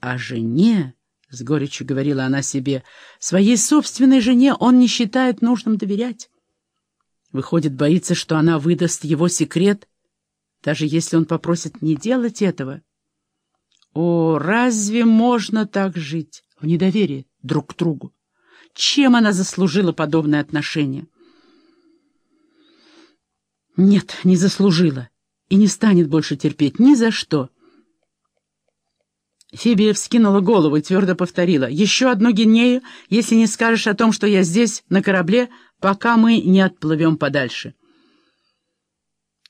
о жене, — с горечью говорила она себе, — своей собственной жене он не считает нужным доверять. Выходит, боится, что она выдаст его секрет, даже если он попросит не делать этого. О, разве можно так жить в недоверии друг к другу? Чем она заслужила подобное отношение? Нет, не заслужила и не станет больше терпеть ни за что. Фиби вскинула голову и твердо повторила. «Еще одну гинею, если не скажешь о том, что я здесь, на корабле, пока мы не отплывем подальше».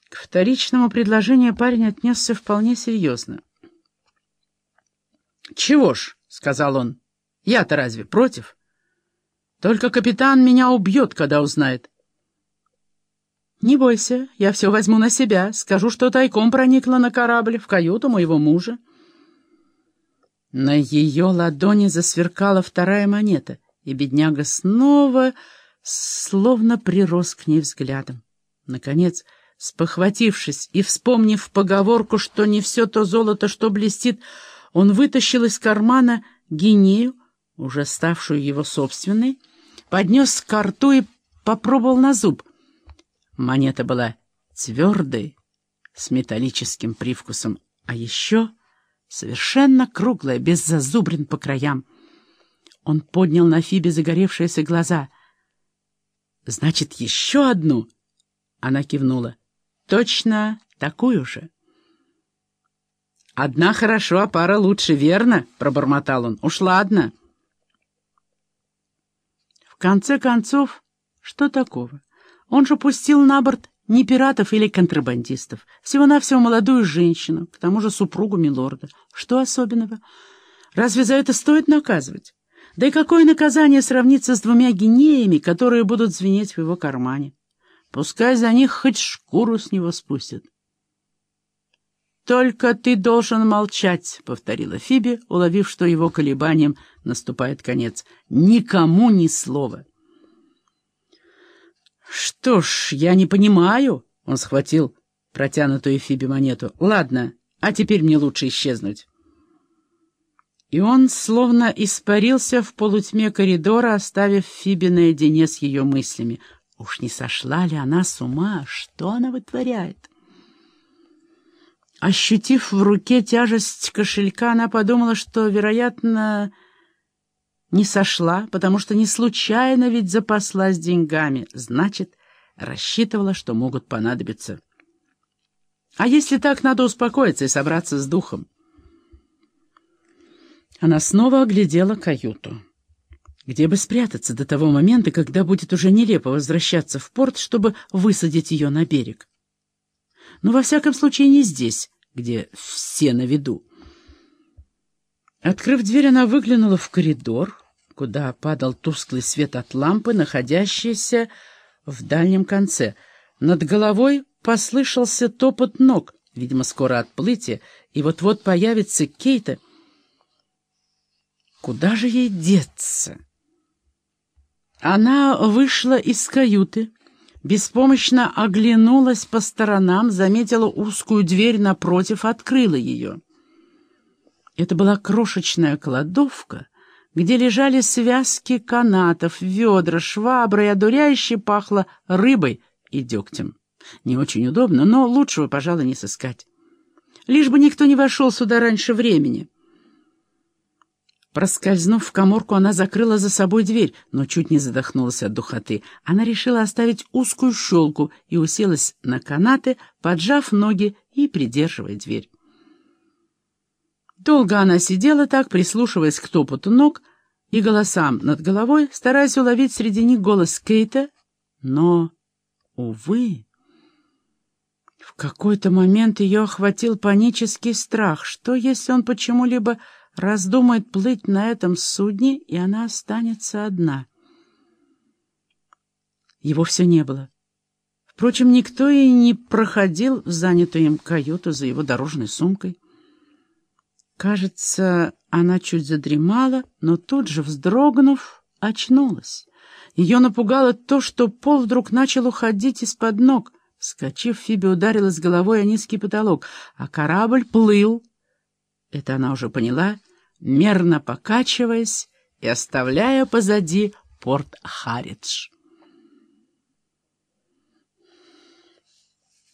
К вторичному предложению парень отнесся вполне серьезно. «Чего ж», — сказал он, — «я-то разве против? Только капитан меня убьет, когда узнает». «Не бойся, я все возьму на себя, скажу, что тайком проникла на корабль в каюту моего мужа». На ее ладони засверкала вторая монета, и бедняга снова словно прирос к ней взглядом. Наконец, спохватившись и вспомнив поговорку, что не все то золото, что блестит, он вытащил из кармана гинею, уже ставшую его собственной, поднес к рту и попробовал на зуб. Монета была твердой, с металлическим привкусом, а еще совершенно круглая, без зазубрин по краям. Он поднял на Фибе загоревшиеся глаза. «Значит, еще одну?» Она кивнула. «Точно такую же». «Одна хорошо, а пара лучше, верно?» — пробормотал он. «Уж ладно». В конце концов, что такого? Он же пустил на борт не пиратов или контрабандистов, всего-навсего молодую женщину, к тому же супругу милорда. Что особенного? Разве за это стоит наказывать? Да и какое наказание сравнится с двумя гинеями, которые будут звенеть в его кармане? Пускай за них хоть шкуру с него спустят. «Только ты должен молчать», — повторила Фиби, уловив, что его колебаниям наступает конец. «Никому ни слова». «Что ж, я не понимаю», — он схватил протянутую Фиби монету. «Ладно, а теперь мне лучше исчезнуть». И он словно испарился в полутьме коридора, оставив Фиби наедине с ее мыслями. Уж не сошла ли она с ума? Что она вытворяет? Ощутив в руке тяжесть кошелька, она подумала, что, вероятно, не сошла, потому что не случайно ведь запаслась деньгами. Значит, рассчитывала, что могут понадобиться. А если так, надо успокоиться и собраться с духом. Она снова оглядела каюту. Где бы спрятаться до того момента, когда будет уже нелепо возвращаться в порт, чтобы высадить ее на берег? Но, во всяком случае, не здесь, где все на виду. Открыв дверь, она выглянула в коридор, куда падал тусклый свет от лампы, находящейся в дальнем конце. Над головой послышался топот ног, видимо, скоро отплытие, и вот-вот появится Кейта. Куда же ей деться? Она вышла из каюты, беспомощно оглянулась по сторонам, заметила узкую дверь напротив, открыла ее. Это была крошечная кладовка, где лежали связки канатов, ведра, швабры, и одуряюще пахло рыбой и дегтем. Не очень удобно, но лучшего, пожалуй, не сыскать. Лишь бы никто не вошел сюда раньше времени. Проскользнув в коморку, она закрыла за собой дверь, но чуть не задохнулась от духоты. Она решила оставить узкую щелку и уселась на канаты, поджав ноги и придерживая дверь. Долго она сидела так, прислушиваясь к топоту ног и голосам над головой, стараясь уловить среди них голос Кейта, но, увы... В какой-то момент ее охватил панический страх. Что, если он почему-либо раздумает плыть на этом судне, и она останется одна? Его все не было. Впрочем, никто и не проходил в занятую им каюту за его дорожной сумкой. Кажется, она чуть задремала, но тут же, вздрогнув, очнулась. Ее напугало то, что пол вдруг начал уходить из-под ног. Скочив, Фиби ударилась головой о низкий потолок, а корабль плыл. Это она уже поняла, мерно покачиваясь и оставляя позади порт Харидж.